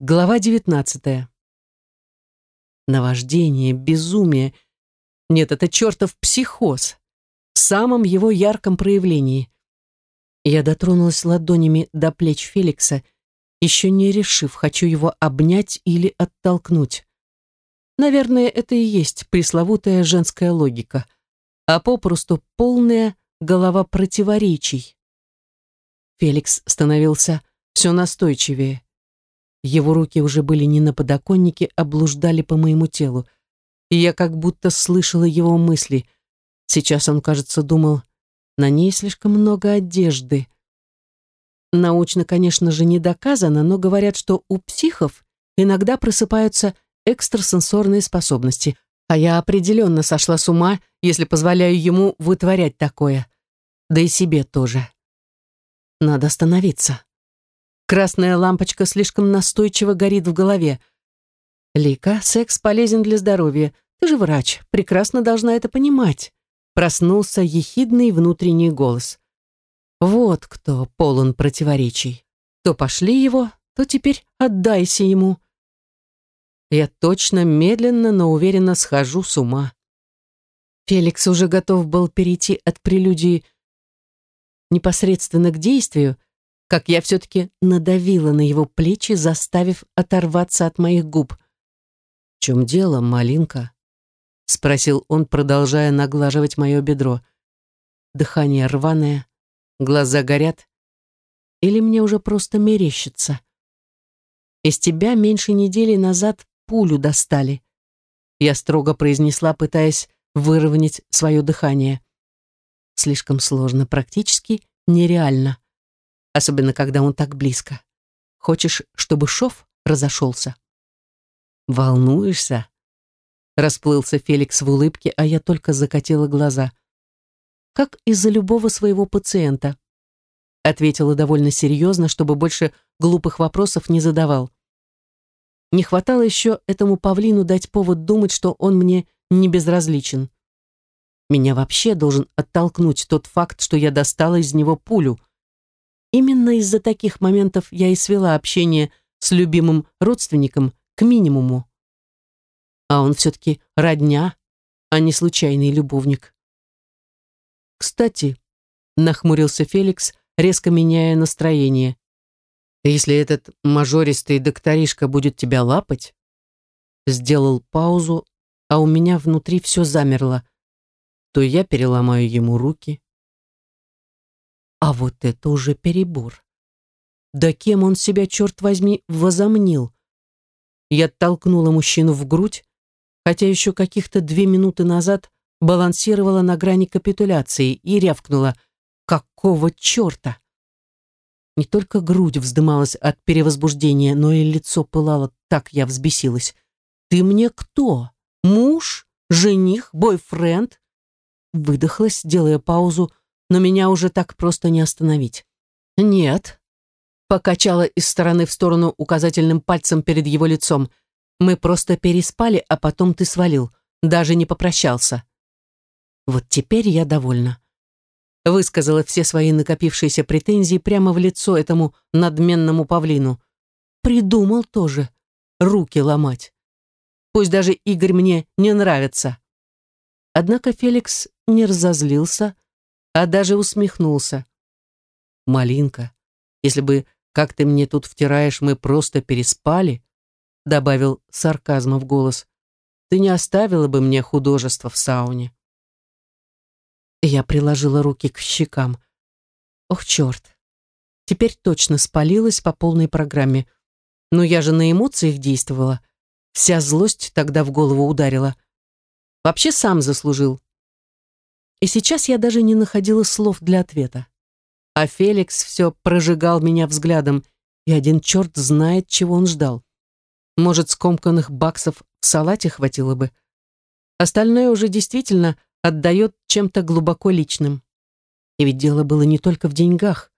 Глава девятнадцатая. Наваждение, безумие. Нет, это чертов психоз. В самом его ярком проявлении. Я дотронулась ладонями до плеч Феликса, еще не решив, хочу его обнять или оттолкнуть. Наверное, это и есть пресловутая женская логика, а попросту полная голова противоречий. Феликс становился все настойчивее. Его руки уже были не на подоконнике, а блуждали по моему телу. И я как будто слышала его мысли. Сейчас он, кажется, думал, на ней слишком много одежды. Научно, конечно же, не доказано, но говорят, что у психов иногда просыпаются экстрасенсорные способности, а я определенно сошла с ума, если позволяю ему вытворять такое. Да и себе тоже. Надо остановиться. Красная лампочка слишком настойчиво горит в голове. Лика, секс полезен для здоровья. Ты же врач, прекрасно должна это понимать. Проснулся ехидный внутренний голос. Вот кто полон противоречий. То пошли его, то теперь отдайся ему. Я точно медленно, но уверенно схожу с ума. Феликс уже готов был перейти от прелюдии непосредственно к действию, как я все-таки надавила на его плечи, заставив оторваться от моих губ. «В чем дело, малинка?» — спросил он, продолжая наглаживать мое бедро. Дыхание рваное, глаза горят. Или мне уже просто мерещится? Из тебя меньше недели назад пулю достали. Я строго произнесла, пытаясь выровнять свое дыхание. Слишком сложно, практически нереально особенно когда он так близко. Хочешь, чтобы шов разошелся? Волнуешься? Расплылся Феликс в улыбке, а я только закатила глаза. Как из-за любого своего пациента. Ответила довольно серьезно, чтобы больше глупых вопросов не задавал. Не хватало еще этому павлину дать повод думать, что он мне не безразличен. Меня вообще должен оттолкнуть тот факт, что я достала из него пулю — Именно из-за таких моментов я и свела общение с любимым родственником к минимуму. А он все-таки родня, а не случайный любовник. «Кстати», — нахмурился Феликс, резко меняя настроение, «если этот мажористый докторишка будет тебя лапать...» Сделал паузу, а у меня внутри все замерло. То я переломаю ему руки, а вот это уже перебор. Да кем он себя, черт возьми, возомнил? Я толкнула мужчину в грудь, хотя еще каких-то две минуты назад балансировала на грани капитуляции и рявкнула «Какого черта?» Не только грудь вздымалась от перевозбуждения, но и лицо пылало, так я взбесилась. «Ты мне кто? Муж? Жених? Бойфренд?» Выдохлась, делая паузу, но меня уже так просто не остановить. «Нет», — покачала из стороны в сторону указательным пальцем перед его лицом. «Мы просто переспали, а потом ты свалил, даже не попрощался». Вот теперь я довольна. Высказала все свои накопившиеся претензии прямо в лицо этому надменному павлину. Придумал тоже. Руки ломать. Пусть даже Игорь мне не нравится. Однако Феликс не разозлился, а даже усмехнулся. «Малинка, если бы, как ты мне тут втираешь, мы просто переспали», добавил сарказма в голос, «ты не оставила бы мне художество в сауне». Я приложила руки к щекам. Ох, черт. Теперь точно спалилась по полной программе. Но я же на эмоциях действовала. Вся злость тогда в голову ударила. Вообще сам заслужил. И сейчас я даже не находила слов для ответа. А Феликс все прожигал меня взглядом, и один черт знает, чего он ждал. Может, скомканных баксов в салате хватило бы. Остальное уже действительно отдает чем-то глубоко личным. И ведь дело было не только в деньгах.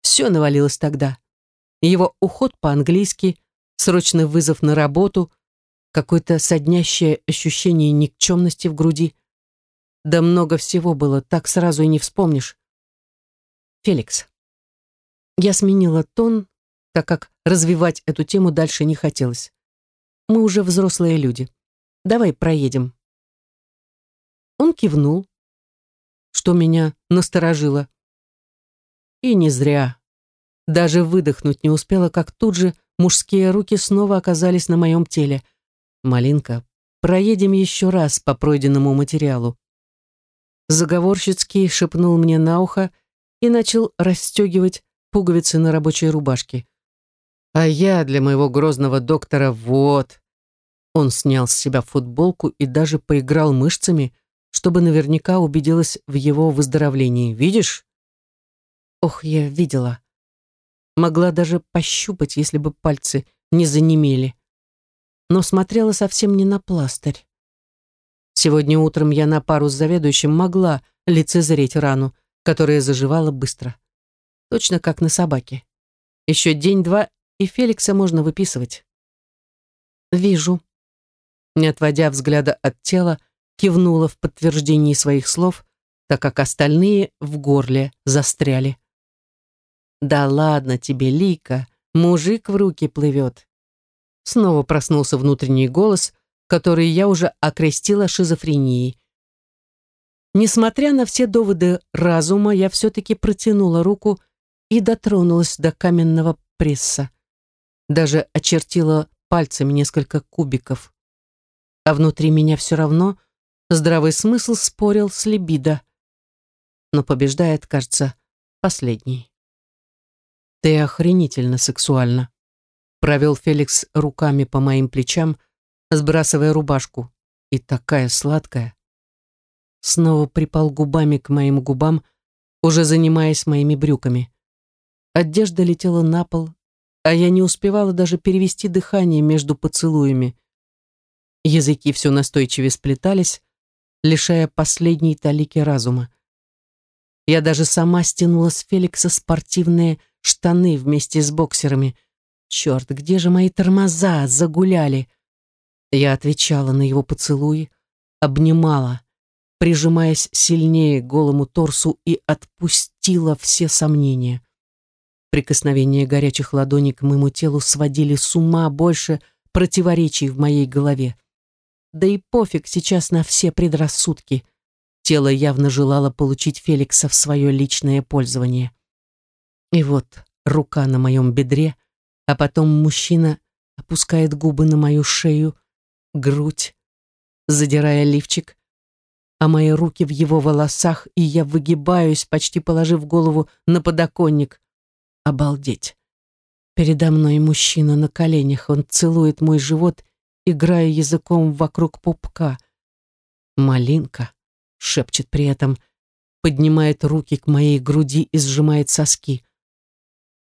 Все навалилось тогда. Его уход по-английски, срочный вызов на работу, какое-то соднящее ощущение никчемности в груди. Да много всего было, так сразу и не вспомнишь. Феликс. Я сменила тон, так как развивать эту тему дальше не хотелось. Мы уже взрослые люди. Давай проедем. Он кивнул, что меня насторожило. И не зря. Даже выдохнуть не успела, как тут же мужские руки снова оказались на моем теле. «Малинка, проедем еще раз по пройденному материалу». Заговорщицкий шепнул мне на ухо и начал расстегивать пуговицы на рабочей рубашке. А я для моего грозного доктора вот. Он снял с себя футболку и даже поиграл мышцами, чтобы наверняка убедилась в его выздоровлении. Видишь? Ох, я видела. Могла даже пощупать, если бы пальцы не занемели. Но смотрела совсем не на пластырь. Сегодня утром я на пару с заведующим могла лицезреть рану, которая заживала быстро. Точно как на собаке. Еще день-два, и Феликса можно выписывать. «Вижу». Не отводя взгляда от тела, кивнула в подтверждении своих слов, так как остальные в горле застряли. «Да ладно тебе, Лика, мужик в руки плывет». Снова проснулся внутренний голос, который я уже окрестила шизофренией. Несмотря на все доводы разума, я все-таки протянула руку и дотронулась до каменного пресса. Даже очертила пальцами несколько кубиков. А внутри меня все равно здравый смысл спорил с либидо. Но побеждает, кажется, последний. «Ты охренительно сексуально», — провел Феликс руками по моим плечам, сбрасывая рубашку. «И такая сладкая». Снова припал губами к моим губам, уже занимаясь моими брюками. Одежда летела на пол, а я не успевала даже перевести дыхание между поцелуями. Языки все настойчивее сплетались, лишая последней талики разума. Я даже сама стянула с Феликса спортивные штаны вместе с боксерами. Черт, где же мои тормоза? Загуляли. Я отвечала на его поцелуи, обнимала, прижимаясь сильнее к голому торсу и отпустила все сомнения. Прикосновения горячих ладоней к моему телу сводили с ума больше противоречий в моей голове. Да и пофиг сейчас на все предрассудки. Тело явно желало получить Феликса в свое личное пользование. И вот рука на моем бедре, а потом мужчина опускает губы на мою шею, грудь, задирая лифчик, а мои руки в его волосах, и я выгибаюсь, почти положив голову на подоконник. Обалдеть. Передо мной мужчина на коленях, он целует мой живот, играя языком вокруг пупка. «Малинка», — шепчет при этом, поднимает руки к моей груди и сжимает соски.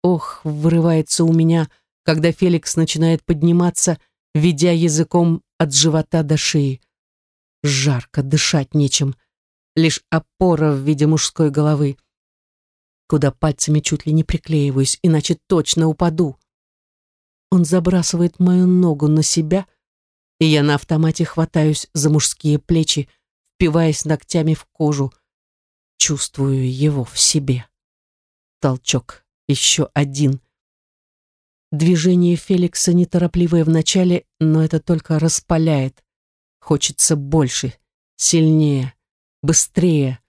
Ох, вырывается у меня, когда Феликс начинает подниматься, ведя языком от живота до шеи. Жарко, дышать нечем. Лишь опора в виде мужской головы. Куда пальцами чуть ли не приклеиваюсь, иначе точно упаду. Он забрасывает мою ногу на себя, и я на автомате хватаюсь за мужские плечи, впиваясь ногтями в кожу. Чувствую его в себе. Толчок еще один. Движение Феликса неторопливое вначале, но это только распаляет. Хочется больше, сильнее, быстрее.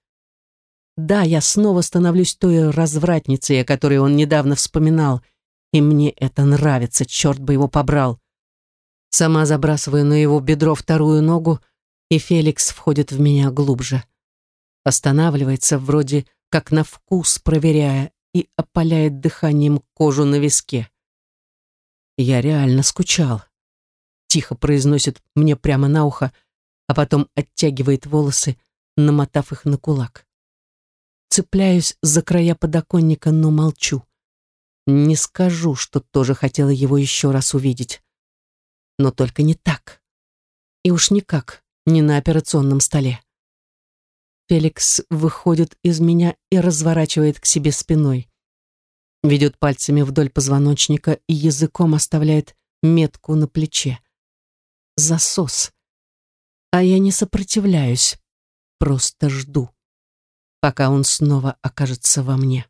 Да, я снова становлюсь той развратницей, о которой он недавно вспоминал, и мне это нравится, черт бы его побрал. Сама забрасываю на его бедро вторую ногу, и Феликс входит в меня глубже. Останавливается вроде как на вкус, проверяя, и опаляет дыханием кожу на виске. Я реально скучал. Тихо произносит мне прямо на ухо, а потом оттягивает волосы, намотав их на кулак. Цепляюсь за края подоконника, но молчу. Не скажу, что тоже хотела его еще раз увидеть. Но только не так. И уж никак не на операционном столе. Феликс выходит из меня и разворачивает к себе спиной. Ведет пальцами вдоль позвоночника и языком оставляет метку на плече. Засос. А я не сопротивляюсь, просто жду, пока он снова окажется во мне.